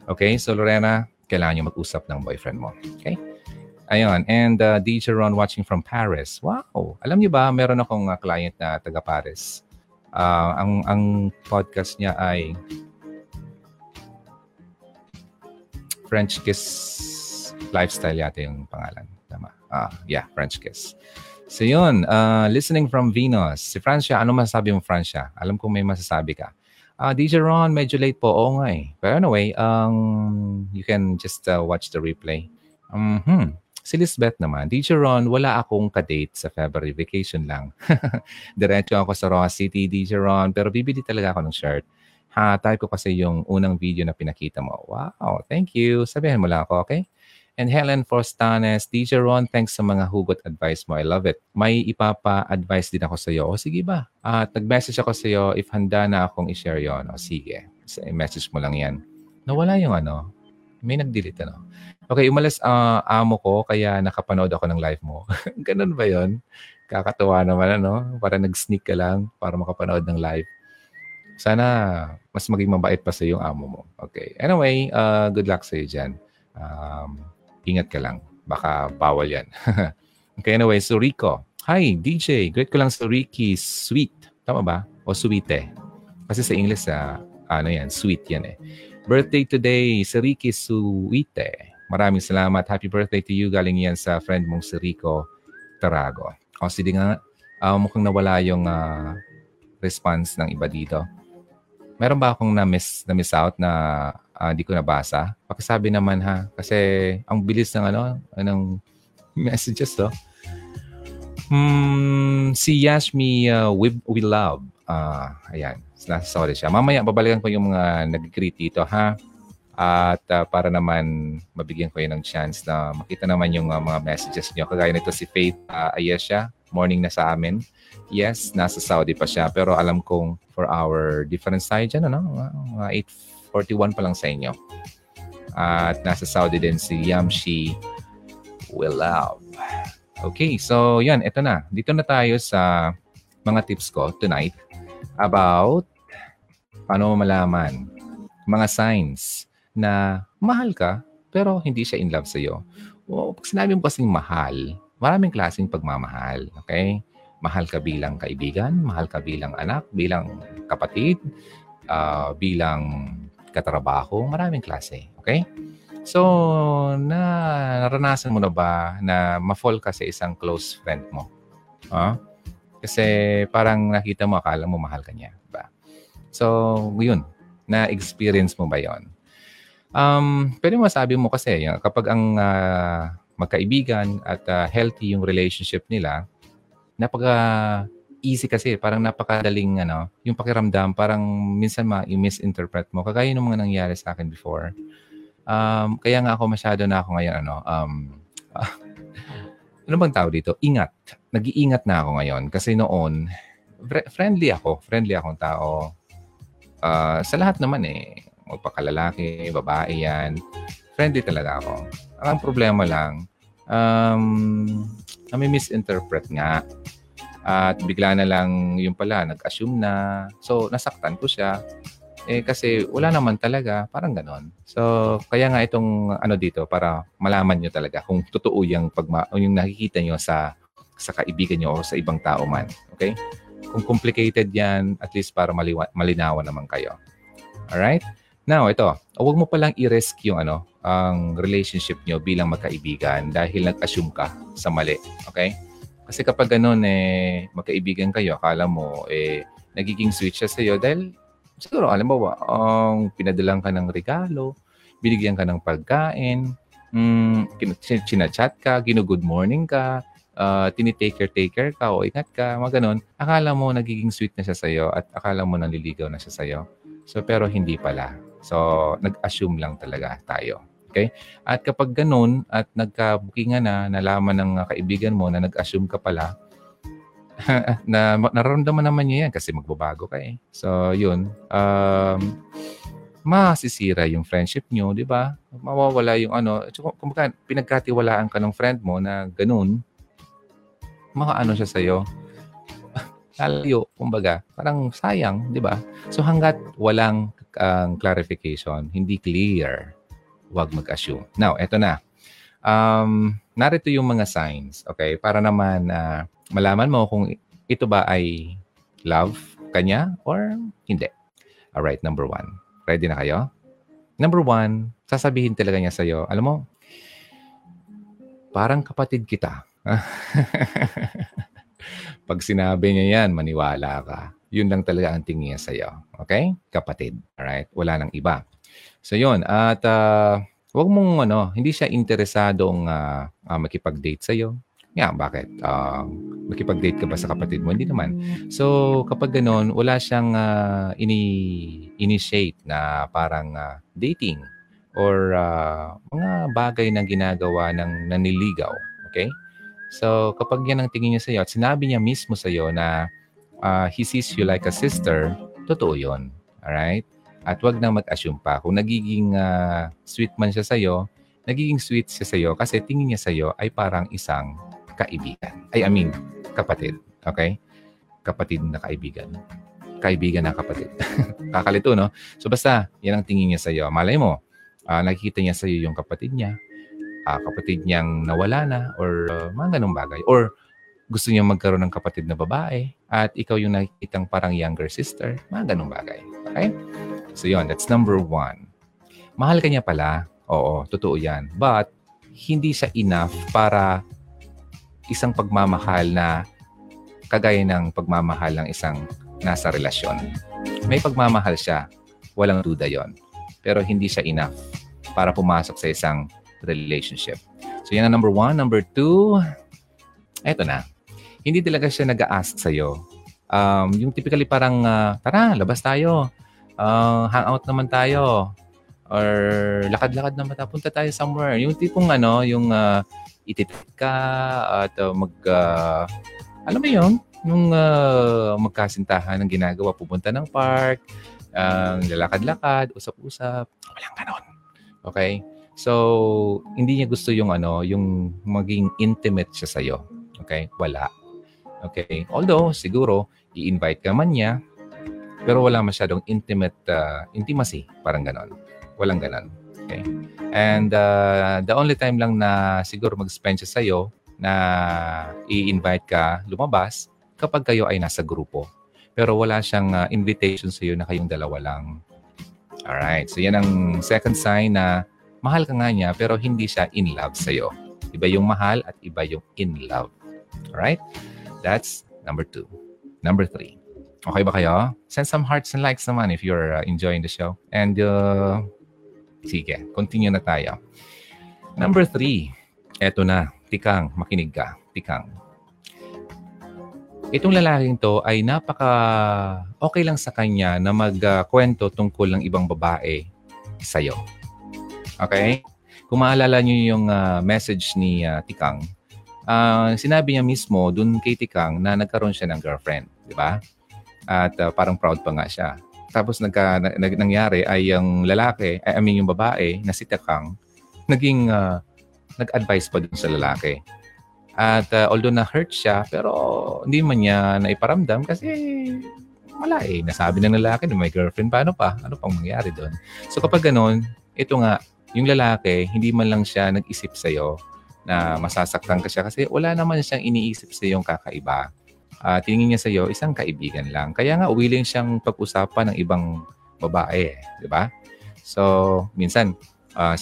Okay? So, Lorena, kailangan nyo mag-usap ng boyfriend mo. Okay? Ayun. And uh, DJ Ron watching from Paris. Wow! Alam niyo ba, meron akong uh, client na taga Paris. Uh, ang, ang podcast niya ay French Kiss Lifestyle yata yung pangalan. Tama. Ah, yeah, French Kiss. So yun, uh, listening from Venus. Si Francia, ano masasabi mo Francia? Alam ko may masasabi ka. Uh, ah, DJ Ron, medyo late po. Oo nga eh. Pero anyway, um, you can just uh, watch the replay. Mm-hmm. Si Lisbeth naman, DJ Ron, wala akong kadate sa February vacation lang. Diretso ako sa Ross City, DJ Ron, pero bibili talaga ako ng shirt. Ha, type ko kasi yung unang video na pinakita mo. Wow, thank you. Sabihin mo lang ako, okay? And Helen Forstanes, DJ Ron, thanks sa mga hugot advice mo. I love it. May ipapa-advise din ako sa iyo. O sige ba? At nag-message ako sa iyo if handa na akong i-share yon. O sige. I-message mo lang yan. Nawala yung ano. May nag-delete ano. Okay, umalis uh, amo ko kaya nakapanood ako ng live mo. Ganun ba yon? Kakatuwa naman ano. Para nag-sneak ka lang para makapanood ng live. Sana mas maging mabait pa sa yung amo mo. Okay. Anyway, uh, good luck sa iyo dyan. Um, ingat ka lang. Baka bawal yan. okay, anyway, so Rico. Hi, DJ. Great ko lang sa Ricky Sweet. Tama ba? O Sweete. Kasi sa English, uh, ano yan, sweet yan eh. Birthday today, si Ricky Suite. Maraming salamat. Happy birthday to you. Galing yan sa friend mong si Rico Tarago. O sige nga, uh, mukhang nawala yung uh, response ng iba dito. Meron ba akong na-miss, na-miss out na uh, ko nabasa. Pakisabi naman ha. Kasi ang bilis ng ano, anong messages to. Hmm, si Yashmi uh, we, we Love. Uh, ayan. Sorry siya. Mamaya babalikan ko yung mga nag-greet dito ha. At uh, para naman mabigyan ko yun ng chance na makita naman yung uh, mga messages niyo. Kagaya nito si Faith uh, Ayesha. Morning na sa amin. Yes, nasa Saudi pa siya. Pero alam kong for our different side dyan, ano? Mga 8 41 pa lang sa inyo. At nasa Saudi din si Yamshi Willow. Okay, so yan, ito na. Dito na tayo sa mga tips ko tonight about paano malaman mga signs na mahal ka pero hindi siya in love sa iyo. O, pag sinabi mo kasing mahal, maraming klaseng pagmamahal. Okay? Mahal ka bilang kaibigan, mahal ka bilang anak, bilang kapatid, uh, bilang katrabaho, maraming klase. Okay? So, na naranasan mo na ba na ma-fall ka sa isang close friend mo? Huh? Kasi parang nakita mo, akala mo mahal ka niya. Diba? So, yun. Na-experience mo ba yon? Um, pwede masabi mo kasi, kapag ang uh, magkaibigan at uh, healthy yung relationship nila, napaka easy kasi, parang napakadaling ano, yung pakiramdam, parang minsan ma-misinterpret mo. Kagaya ng mga nangyari sa akin before. Um, kaya nga ako masyado na ako ngayon, ano, um, ano bang tao dito? Ingat. Nag-iingat na ako ngayon. Kasi noon, friendly ako. Friendly akong tao. Uh, sa lahat naman eh. Magpakalalaki, babae yan. Friendly talaga ako. Ang problema lang, um, nami-misinterpret nga. At bigla na lang yung pala, nag-assume na. So, nasaktan ko siya. Eh kasi wala naman talaga, parang ganon. So, kaya nga itong ano dito para malaman nyo talaga kung totoo yung pagma yung nakikita nyo sa sa kaibigan nyo o sa ibang tao man. Okay? Kung complicated yan, at least para maliwa, malinawan naman kayo. Alright? Now, ito. Huwag mo palang i-risk yung ano, ang relationship nyo bilang magkaibigan dahil nag-assume ka sa mali. Okay? Kasi kapag ganun, eh, magkaibigan kayo, akala mo, eh, nagiging sweet siya sa'yo dahil siguro, alam mo ba, ang um, pinadalang ka ng regalo, binigyan ka ng pagkain, mm, chinachat ka, gino-good morning ka, uh, tinitake care, take care ka o ingat ka, mga ganun, akala mo nagiging sweet na siya sa'yo at akala mo nanliligaw na siya sa'yo. So, pero hindi pala. So, nag-assume lang talaga tayo. Okay? At kapag ganun at nagka-bookingan na, nalaman ng kaibigan mo na nag-assume ka pala, na nararamdaman naman niya yan kasi magbabago ka eh. So, yun. Um, masisira yung friendship nyo, di ba? Mawawala yung ano. Kung pinagkatiwalaan ka ng friend mo na ganun, makaano siya sa'yo, lalayo, kumbaga, parang sayang, di ba? So hanggat walang uh, clarification, hindi clear, huwag mag-assume. Now, eto na. Um, narito yung mga signs, okay? Para naman uh, malaman mo kung ito ba ay love kanya or hindi. Alright, number one. Ready na kayo? Number one, sasabihin talaga niya sa'yo, alam mo, parang kapatid kita. Pag sinabi niya yan, maniwala ka. Yun lang talaga ang tingin niya sa'yo. Okay? Kapatid. Alright? Wala nang iba. So yun, at uh, wag mong ano, hindi siya interesadong uh, uh, makipag-date sa iyo. Yeah, bakit? Uh, makipag-date ka ba sa kapatid mo? Hindi naman. So, kapag ganoon, wala siyang uh, ini initiate na parang uh, dating or uh, mga bagay na ginagawa ng naniligaw. Okay? So, kapag yan ang tingin niya sa iyo at sinabi niya mismo sa iyo na uh, he sees you like a sister, totoo yun. Alright? At wag nang mag-assume pa. Kung nagiging uh, sweet man siya sa'yo, nagiging sweet siya sa'yo kasi tingin niya sa'yo ay parang isang kaibigan. Ay, I mean, kapatid. Okay? Kapatid na kaibigan. Kaibigan na kapatid. Kakalito, no? So basta, yan ang tingin niya sa'yo. Malay mo, uh, nakikita niya sa'yo yung kapatid niya, uh, kapatid niyang nawala na, or uh, mga ganong bagay. Or gusto niya magkaroon ng kapatid na babae, at ikaw yung nakikitang parang younger sister, mga ganong bagay. Okay? So yun, that's number one. Mahal ka niya pala. Oo, totoo yan. But, hindi siya enough para isang pagmamahal na kagaya ng pagmamahal ng isang nasa relasyon. May pagmamahal siya. Walang duda yon. Pero hindi siya enough para pumasok sa isang relationship. So yan ang number one. Number two, eto na. Hindi talaga siya nag-a-ask sa'yo. Um, yung typically parang, uh, tara, labas tayo uh, hangout naman tayo or lakad-lakad naman tayo, punta tayo somewhere. Yung tipong ano, yung uh, ititit ka at uh, mag, uh, alam mo yun, yung uh, magkasintahan ng ginagawa, pupunta ng park, ang uh, lalakad-lakad, usap-usap, walang ganon. Okay? So, hindi niya gusto yung ano, yung maging intimate siya sa iyo. Okay? Wala. Okay? Although, siguro, i-invite ka man niya, pero wala masyadong intimate uh, intimacy, parang ganon. Walang ganon. Okay? And uh, the only time lang na siguro mag-spend siya sa'yo na i-invite ka lumabas kapag kayo ay nasa grupo. Pero wala siyang uh, invitation sa iyo na kayong dalawa lang. Alright. So yan ang second sign na mahal ka nga niya pero hindi siya in love sa iyo. Iba yung mahal at iba yung in love. Alright? That's number two. Number three. Okay ba kayo? Send some hearts and likes naman if you're uh, enjoying the show. And uh, sige, continue na tayo. Number three, eto na. Tikang, makinig ka. Tikang. Itong lalaking to ay napaka okay lang sa kanya na magkwento uh, tungkol ng ibang babae sa'yo. Okay? Kung maalala niyo yung uh, message ni uh, Tikang, uh, sinabi niya mismo dun kay Tikang na nagkaroon siya ng girlfriend. Di ba? At uh, parang proud pa nga siya. Tapos nagka, nag, nangyari ay yung lalaki, I mean yung babae na si Takang, naging uh, nag-advise pa dun sa lalaki At uh, although na-hurt siya, pero hindi man niya naiparamdam kasi wala eh. Nasabi ng lalaki na may girlfriend, paano pa? Ano pang mangyari doon? So kapag ganun, ito nga, yung lalaki, hindi man lang siya nag-isip sa'yo na masasaktan ka siya kasi wala naman siyang iniisip sa yung kakaiba. Uh, tingin niya sa iyo isang kaibigan lang. Kaya nga willing siyang pag-usapan ng ibang babae, di ba? So, minsan uh,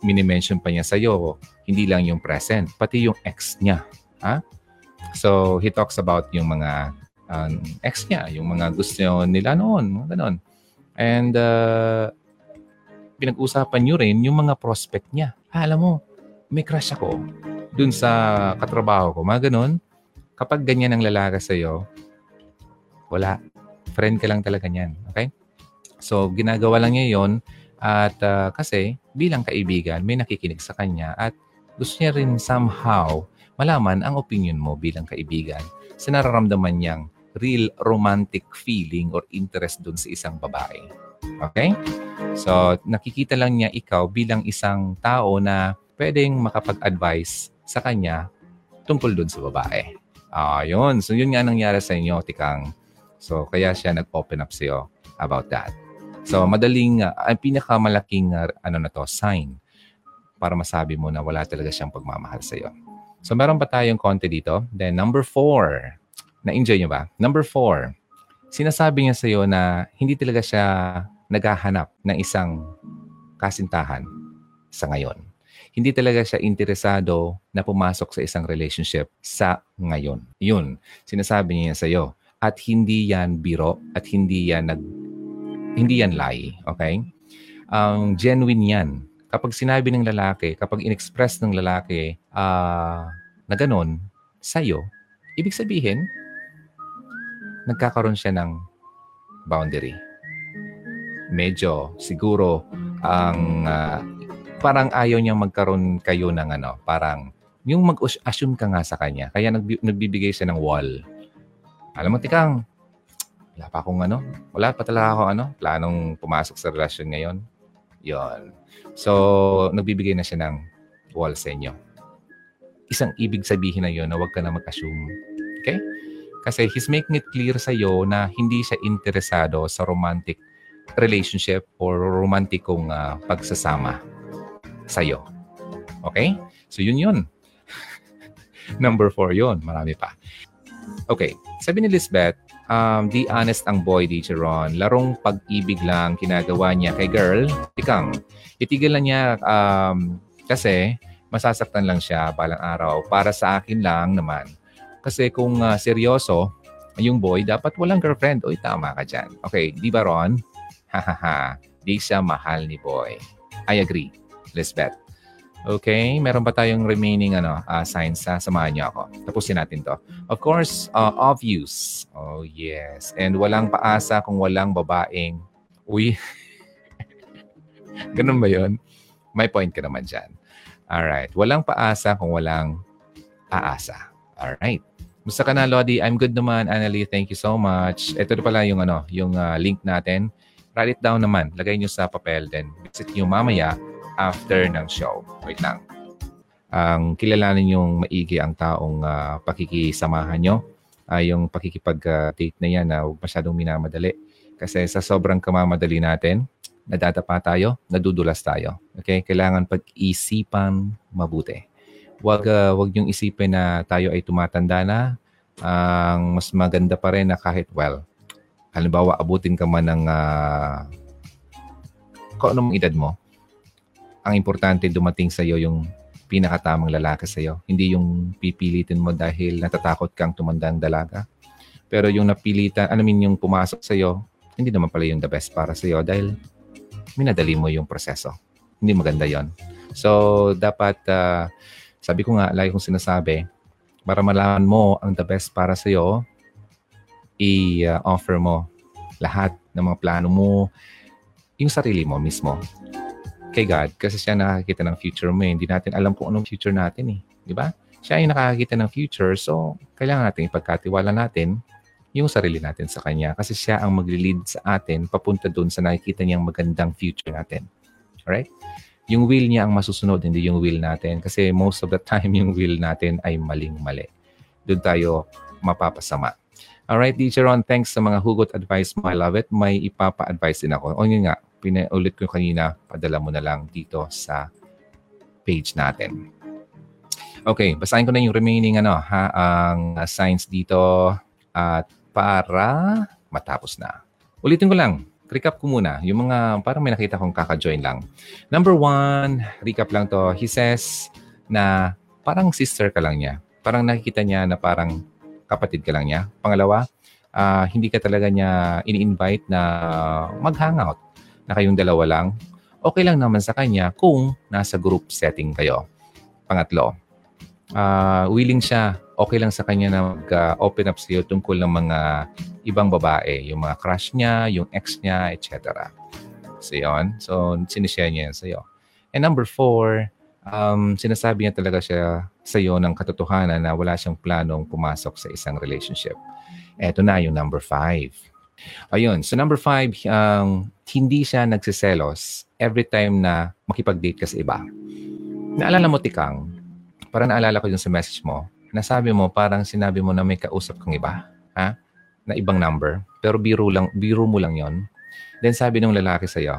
mini-mention pa niya sa iyo hindi lang yung present, pati yung ex niya. Ha? So, he talks about yung mga um, ex niya, yung mga gusto nila noon, mga ganon. And uh, pinag-usapan niyo rin yung mga prospect niya. Ah, alam mo, may crush ako dun sa katrabaho ko, mga ganon. Kapag ganyan ang lalaki sa'yo, wala. Friend ka lang talaga niyan. Okay? So, ginagawa lang niya yon at uh, kasi bilang kaibigan, may nakikinig sa kanya at gusto niya rin somehow malaman ang opinion mo bilang kaibigan sa nararamdaman niyang real romantic feeling or interest dun sa isang babae. Okay? So, nakikita lang niya ikaw bilang isang tao na pwedeng makapag-advise sa kanya tungkol dun sa babae. Ah, yun. So, yun nga nangyari sa inyo, Tikang. So, kaya siya nag-open up sa'yo about that. So, madaling, uh, ang pinakamalaking uh, ano na to, sign para masabi mo na wala talaga siyang pagmamahal sa iyo. So meron pa tayong konti dito. Then number four, na-enjoy niyo ba? Number four, sinasabi niya sa iyo na hindi talaga siya naghahanap ng isang kasintahan sa ngayon. Hindi talaga siya interesado na pumasok sa isang relationship sa ngayon. Yun, sinasabi niya sa iyo. At hindi yan biro at hindi yan nag hindi yan lie, okay? Ang um, genuine yan kapag sinabi ng lalaki, kapag inexpress ng lalaki uh, na ganun sa'yo, ibig sabihin, nagkakaroon siya ng boundary. Medyo siguro ang uh, parang ayaw niyang magkaroon kayo ng ano, parang yung mag-assume ka nga sa kanya. Kaya nagbi- nagbibigay siya ng wall. Alam mo, tikang, wala pa akong ano, wala pa talaga ako ano, planong pumasok sa relasyon ngayon. Yon. So, nagbibigay na siya ng wall sa inyo. Isang ibig sabihin na yon na huwag ka na mag-assume. Okay? Kasi he's making it clear sa iyo na hindi siya interesado sa romantic relationship or romantikong uh, pagsasama sa iyo. Okay? So, yun yun. Number four yun. Marami pa. Okay. Sabi ni Lisbeth, um, di honest ang boy, di Ron. Larong pag-ibig lang kinagawa niya kay girl. Ikang, itigil na niya um, kasi masasaktan lang siya balang araw. Para sa akin lang naman. Kasi kung uh, seryoso, yung boy, dapat walang girlfriend. Uy, tama ka dyan. Okay, di ba Ron? Hahaha, di siya mahal ni boy. I agree, Lisbeth. Okay, meron pa tayong remaining ano, uh, signs sa samahan niyo ako. Tapusin natin to. Of course, uh, obvious. Oh, yes. And walang paasa kung walang babaeng. Uy. Ganun ba yon? May point ka naman dyan. Alright. Walang paasa kung walang aasa. Alright. Musta ka na, Lodi? I'm good naman, Annalie. Thank you so much. Ito na pala yung, ano, yung uh, link natin. Write it down naman. Lagay nyo sa papel. Then visit nyo mamaya after ng show. Wait lang. Ang kilalanin yung maigi ang taong uh, pakikisamahan nyo. Uh, yung pakikipag-date na yan na uh, huwag masyadong minamadali. Kasi sa sobrang kamamadali natin, nadadapa tayo, nadudulas tayo. Okay? Kailangan pag-isipan mabuti. Huwag, uh, huwag yung isipin na tayo ay tumatanda na. Ang uh, mas maganda pa rin na kahit, well, halimbawa, abutin ka man ng uh, kung anong edad mo, ang importante dumating sa iyo yung pinakatamang lalaki sa iyo. Hindi yung pipilitin mo dahil natatakot kang tumandang dalaga. Pero yung napilitan, ano min yung pumasok sa iyo, hindi naman pala yung the best para sa iyo dahil minadali mo yung proseso. Hindi maganda yon. So, dapat, uh, sabi ko nga, lagi kong sinasabi, para malaman mo ang the best para sa iyo, i-offer mo lahat ng mga plano mo, yung sarili mo mismo kay God kasi siya nakakita ng future mo. Eh. Hindi natin alam kung anong future natin eh. Di ba? Siya yung nakakita ng future. So, kailangan natin ipagkatiwala natin yung sarili natin sa Kanya kasi siya ang magli-lead sa atin papunta doon sa nakikita niyang magandang future natin. Alright? Yung will niya ang masusunod, hindi yung will natin. Kasi most of the time, yung will natin ay maling-mali. Doon tayo mapapasama. Alright, Teacher Ron, thanks sa mga hugot advice mo. I love it. May ipapa-advise din ako. O yun nga, pinaulit ko kanina, padala mo na lang dito sa page natin. Okay, basahin ko na yung remaining ano, ha, ang signs dito at para matapos na. Ulitin ko lang, recap ko muna. Yung mga, parang may nakita kong kaka-join lang. Number one, recap lang to. He says na parang sister ka lang niya. Parang nakikita niya na parang kapatid ka lang niya. Pangalawa, uh, hindi ka talaga niya ini-invite na mag-hangout na kayong dalawa lang. Okay lang naman sa kanya kung nasa group setting kayo. Pangatlo, uh, willing siya, okay lang sa kanya na mag-open up sa iyo tungkol ng mga ibang babae, yung mga crush niya, yung ex niya, etc. So, yun. So, sinishare niya yan sa iyo. And number four, um, sinasabi niya talaga siya sa iyo ng katotohanan na wala siyang planong pumasok sa isang relationship. Ito na yung number five. Ayun. So number five, um, hindi siya nagsiselos every time na makipag-date ka sa iba. Naalala mo, Tikang, parang naalala ko yung sa message mo, nasabi mo, parang sinabi mo na may kausap kang iba, ha? Na ibang number. Pero biro, lang, biro mo lang yon. Then sabi ng lalaki sa'yo,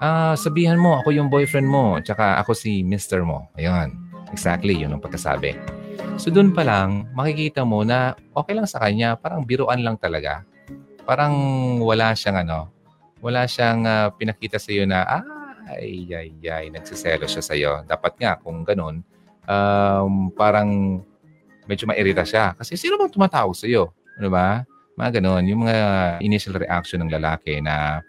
ah, sabihan mo, ako yung boyfriend mo, tsaka ako si mister mo. Ayun. Exactly, yun ang pagkasabi. So doon pa lang, makikita mo na okay lang sa kanya, parang biruan lang talaga. Parang wala siyang ano, wala siyang uh, pinakita sa iyo na, ay, ay, ay, nagsiselo siya sa iyo. Dapat nga, kung ganun, um, parang medyo mairita siya. Kasi sino bang tumatawag sa iyo? Ano ba? Mga ganun. Yung mga initial reaction ng lalaki na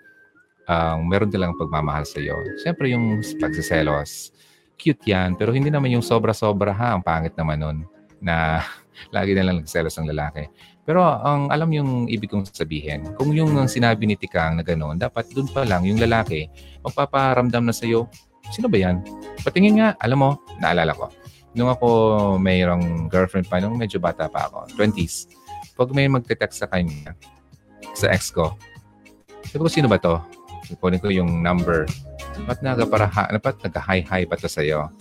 um, meron lang pagmamahal sa iyo. Siyempre yung pagsiselos, cute yan, pero hindi naman yung sobra-sobra ha. Ang pangit naman nun na lagi na lang nagselos ng lalaki. Pero ang alam yung ibig kong sabihin, kung yung sinabi ni Tikang na gano'n, dapat dun pa lang yung lalaki magpaparamdam na sa'yo, sino ba yan? Patingin nga, alam mo, naalala ko. Nung ako mayroong girlfriend pa, nung medyo bata pa ako, 20s, pag may magte-text sa kanya, sa ex ko, sabi ko, sino ba to? Kunin ko yung number Ba't nagapara, ba't nagka-hi-hi pa to sa'yo?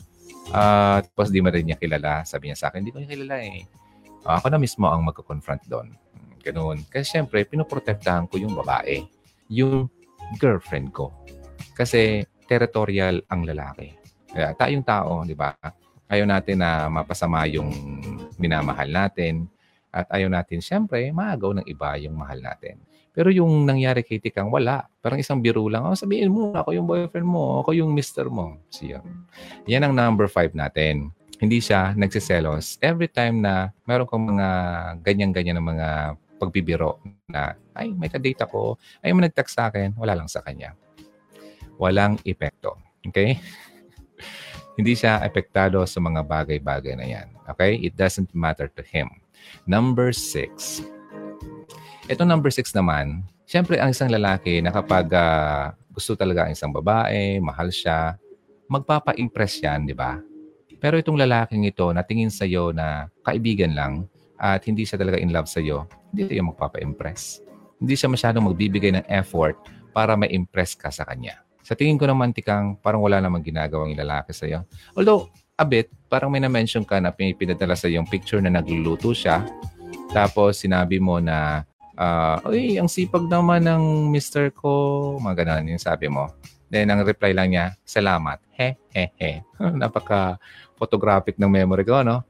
Uh, tapos di mo rin niya kilala. Sabi niya sa akin, hindi ko niya kilala eh. Uh, ako na mismo ang magko-confront doon. Ganun. Kasi syempre, pinoprotektahan ko yung babae. Yung girlfriend ko. Kasi territorial ang lalaki. Kaya tayong tao, di ba? Ayaw natin na mapasama yung minamahal natin. At ayaw natin, syempre, maagaw ng iba yung mahal natin. Pero yung nangyari kay Tikang, wala. Parang isang biro lang. Oh, sabihin mo, ako yung boyfriend mo, ako yung mister mo. Siya. Yan ang number five natin. Hindi siya nagsiselos. Every time na meron kang mga ganyan-ganyan ng mga pagbibiro na, ay, may ka-date ako, ay, may nag-text sa akin, wala lang sa kanya. Walang epekto. Okay? Hindi siya epektado sa mga bagay-bagay na yan. Okay? It doesn't matter to him. Number six, ito number six naman, syempre ang isang lalaki na kapag uh, gusto talaga ang isang babae, mahal siya, magpapa-impress yan, di ba? Pero itong lalaking ito na tingin sa iyo na kaibigan lang at hindi siya talaga in love sa iyo, hindi siya magpapa-impress. Hindi siya masyadong magbibigay ng effort para ma-impress ka sa kanya. Sa tingin ko naman, Tikang, parang wala namang ginagawang lalaki sa iyo. Although, a bit, parang may na-mention ka na pinadala sa yung picture na nagluluto siya. Tapos, sinabi mo na uh, Uy, ang sipag naman ng mister ko. Mga ganun yung sabi mo. Then, ang reply lang niya, salamat. He, he, he. Napaka-photographic ng memory ko, no?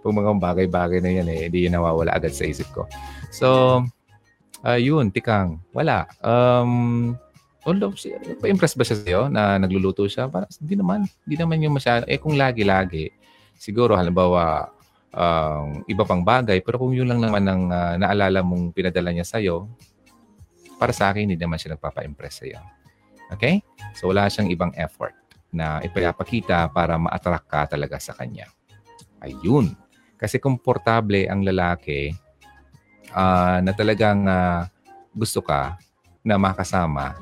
So, pag mga bagay-bagay na yan, eh, hindi yun nawawala agad sa isip ko. So, uh, yun, tikang, wala. Um, although, pa-impress ba siya sa'yo na nagluluto siya? Para, hindi naman. Hindi naman yung masyado. Eh, kung lagi-lagi, siguro, halimbawa, um, iba pang bagay. Pero kung yun lang naman ang uh, naalala mong pinadala niya sa'yo, para sa akin, hindi naman siya nagpapa-impress sa'yo. Okay? So wala siyang ibang effort na ipapakita para ma-attract ka talaga sa kanya. Ayun. Kasi komportable ang lalaki uh, na talagang uh, gusto ka na makasama.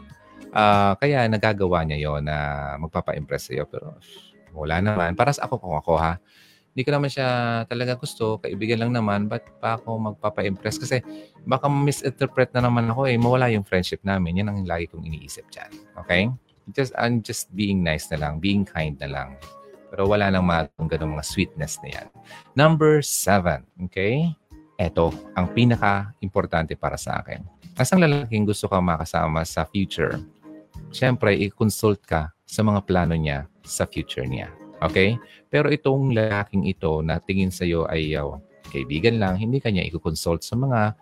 Uh, kaya nagagawa niya yon na magpapa-impress sa'yo. Pero wala naman. Para sa ako kung ako ha, hindi ko naman siya talaga gusto, kaibigan lang naman, ba't pa ako magpapa-impress? Kasi baka misinterpret na naman ako eh, mawala yung friendship namin. Yan ang lagi kong iniisip dyan. Okay? Just, I'm just being nice na lang, being kind na lang. Pero wala nang mga ganung mga sweetness na yan. Number seven, okay? Ito, ang pinaka-importante para sa akin. Asang lalaking gusto ka makasama sa future, syempre, i-consult ka sa mga plano niya sa future niya. Okay? Pero itong lalaking ito na tingin sa iyo ay uh, kaibigan lang, hindi kanya i-consult sa mga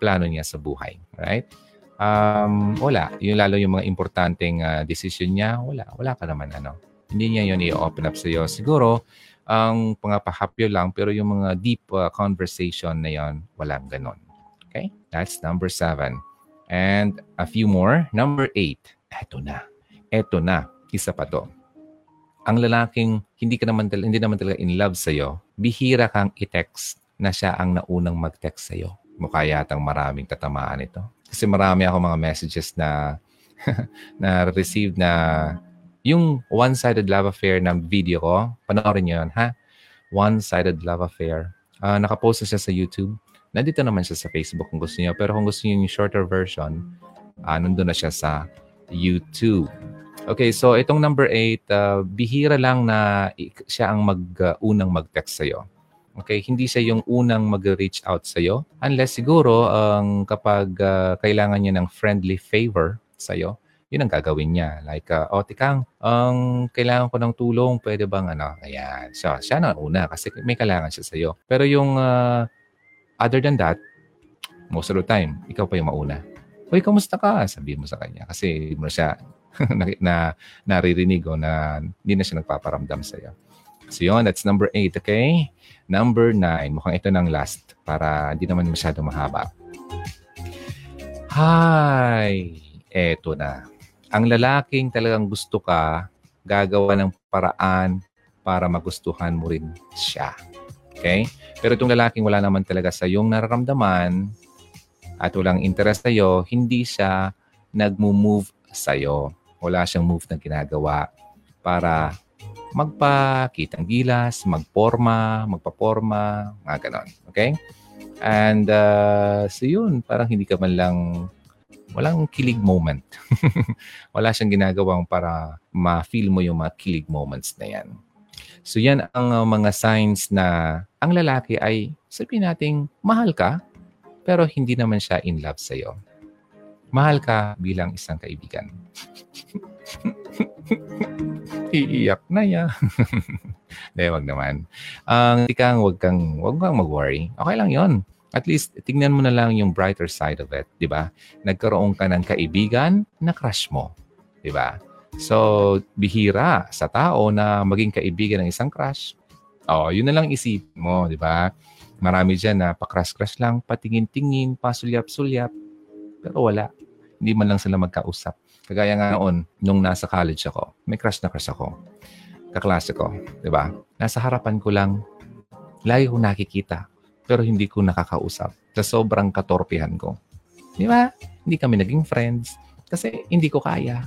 plano niya sa buhay. Right? Um, wala. Yung lalo yung mga importanteng uh, decision niya, wala. Wala ka naman ano. Hindi niya yun i-open up sa iyo. Siguro, ang pangapahapyo lang, pero yung mga deep uh, conversation na yon walang ganon. Okay? That's number seven. And a few more. Number eight. Eto na. Eto na. Isa pa to. Ang lalaking hindi ka naman hindi naman talaga in love sa iyo, bihira kang i-text na siya ang naunang mag-text sa iyo. Mukha yatang maraming tatamaan ito. Kasi marami ako mga messages na na received na yung one-sided love affair na video ko, panoorin niyo yun, ha? One-sided love affair. Uh, nakapost na siya sa YouTube. Nandito naman siya sa Facebook kung gusto niyo. Pero kung gusto niyo yung shorter version, uh, nandun na siya sa YouTube. Okay, so itong number 8, uh, bihira lang na siya ang mag, uh, unang mag-text sa'yo. Okay, hindi siya yung unang mag-reach out sa'yo. Unless siguro um, kapag uh, kailangan niya ng friendly favor sa'yo, yun ang gagawin niya. Like, uh, oh, tikang, ang um, kailangan ko ng tulong, pwede bang ano? Ayan. So, siya na una kasi may kailangan siya sa'yo. Pero yung uh, other than that, most of the time, ikaw pa yung mauna. Uy, kamusta ka? Sabihin mo sa kanya. Kasi mo siya na, na naririnig o na hindi na siya nagpaparamdam sa'yo. So yun, that's number 8, okay? Number 9, mukhang ito ng last para hindi naman masyadong mahaba. Hi! Eto na ang lalaking talagang gusto ka, gagawa ng paraan para magustuhan mo rin siya. Okay? Pero itong lalaking wala naman talaga sa iyong nararamdaman at walang interest sa iyo, hindi siya nagmo-move sa iyo. Wala siyang move na ginagawa para magpakitang gilas, magporma, magpaporma, mga ganon. Okay? And uh, so yun, parang hindi ka man lang walang kilig moment. Wala siyang ginagawang para ma-feel mo yung mga kilig moments na yan. So yan ang uh, mga signs na ang lalaki ay sabihin nating mahal ka, pero hindi naman siya in love sa iyo. Mahal ka bilang isang kaibigan. Iiyak na ya. Hindi, wag naman. Ang uh, tikang wag kang wag kang mag-worry. Okay lang 'yon at least tingnan mo na lang yung brighter side of it, 'di ba? Nagkaroon ka ng kaibigan na crush mo, 'di ba? So, bihira sa tao na maging kaibigan ng isang crush. Oh, yun na lang isip mo, 'di ba? Marami diyan na pa-crush-crush lang, patingin-tingin, pasulyap-sulyap. Pero wala. Hindi man lang sila magkausap. Kagaya nga noon, nung nasa college ako, may crush na crush ako. Kaklase ko, 'di ba? Nasa harapan ko lang, lagi ko nakikita pero hindi ko nakakausap sa sobrang katorpihan ko. Di ba? Hindi kami naging friends kasi hindi ko kaya.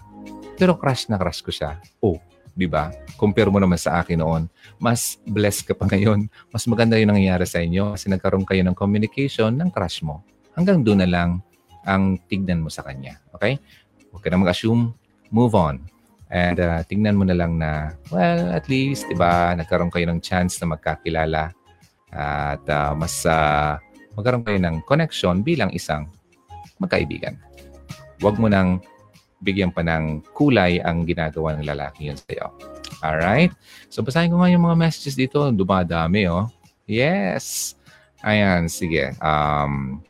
Pero crush na crush ko siya. Oh, di ba? Compare mo naman sa akin noon. Mas blessed ka pa ngayon. Mas maganda yung nangyayari sa inyo kasi nagkaroon kayo ng communication ng crush mo. Hanggang doon na lang ang tignan mo sa kanya. Okay? Huwag ka na mag-assume. Move on. And uh, tingnan mo na lang na, well, at least, di ba, nagkaroon kayo ng chance na magkakilala at uh, mas uh, magkaroon kayo ng connection bilang isang magkaibigan. Huwag mo nang bigyan pa ng kulay ang ginagawa ng lalaki yun sa'yo. Alright? So, basahin ko nga yung mga messages dito. Dumadami, oh. Yes! Ayan, sige. Um,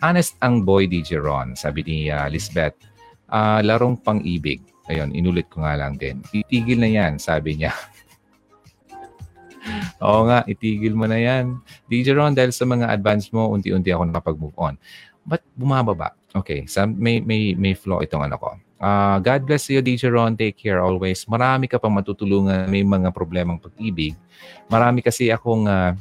honest ang boy DJ Ron, sabi ni uh, Lisbeth. Uh, larong pang-ibig. Ayun, inulit ko nga lang din. Itigil na yan, sabi niya. Oo nga, itigil mo na yan. DJ Ron, dahil sa mga advance mo, unti-unti ako nakapag-move on. But bumababa. Okay, so may, may, may flow itong ano ko. Uh, God bless you, DJ Ron. Take care always. Marami ka pang matutulungan. May mga problemang pag-ibig. Marami kasi akong uh,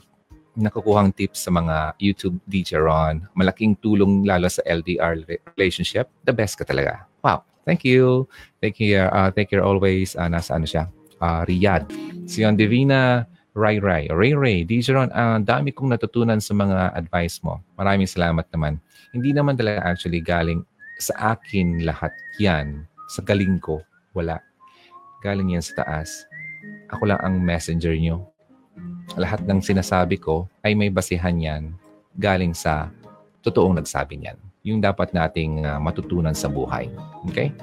nakukuhang tips sa mga YouTube DJ Ron. Malaking tulong lalo sa LDR relationship. The best ka talaga. Wow. Thank you. Take care. Uh, take care always. Uh, nasa ano siya? Uh, Riyadh. Si Yon Divina Ray Ray. Ray Ray, DJ Ron, uh, dami kong natutunan sa mga advice mo. Maraming salamat naman. Hindi naman talaga actually galing sa akin lahat yan. sa galing ko. Wala. Galing yan sa taas. Ako lang ang messenger nyo. Lahat ng sinasabi ko ay may basihan yan galing sa totoong nagsabi niyan. Yung dapat nating uh, matutunan sa buhay. Okay?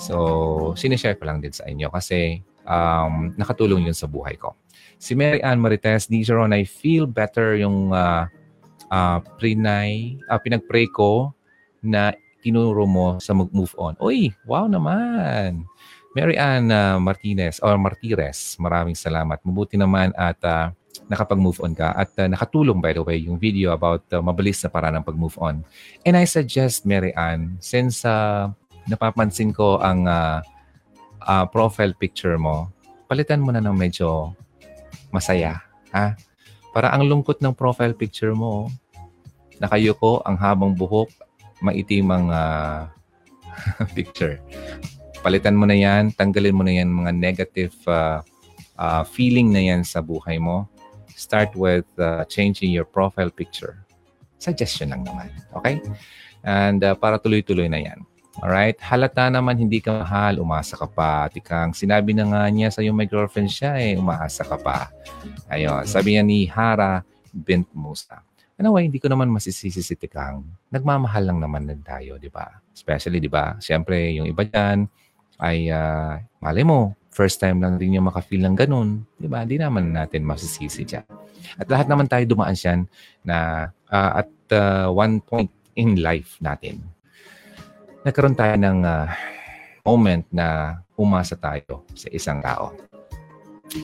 So, sinishare ko lang din sa inyo kasi um, nakatulong yun sa buhay ko. Si Mary Ann Marites, di Ron, I feel better yung uh, uh, prinay, uh, pinag-pray ko na tinuro mo sa mag-move on. Uy, wow naman. Mary Ann uh, Martinez or Martires, maraming salamat. Mabuti naman at uh, nakapag-move on ka at uh, nakatulong by the way yung video about uh, mabilis na para ng pag-move on. And I suggest Mary Ann, since uh, napapansin ko ang uh, uh, profile picture mo, palitan mo na ng medyo masaya. Ha? Para ang lungkot ng profile picture mo, nakayuko, ang habang buhok, maitim ang uh, picture. Palitan mo na yan, tanggalin mo na yan mga negative uh, uh, feeling na yan sa buhay mo. Start with uh, changing your profile picture. Suggestion lang naman. Okay? And uh, para tuloy-tuloy na yan. Alright? Halata naman hindi ka mahal, umasa ka pa. Tikang sinabi na nga niya sa iyo may girlfriend siya eh, umaasa ka pa. Ayun, sabi niya ni Hara Bint Musa. Anyway, hindi ko naman masisisi si Tikang. Nagmamahal lang naman din tayo, di ba? Especially, di ba? Siyempre, yung iba dyan ay, uh, mali mo, first time lang din yung makafeel ng ganun. Di ba? Hindi naman natin masisisi dyan. At lahat naman tayo dumaan siyan na uh, at uh, one point in life natin nagkaroon tayo ng uh, moment na umasa tayo sa isang tao.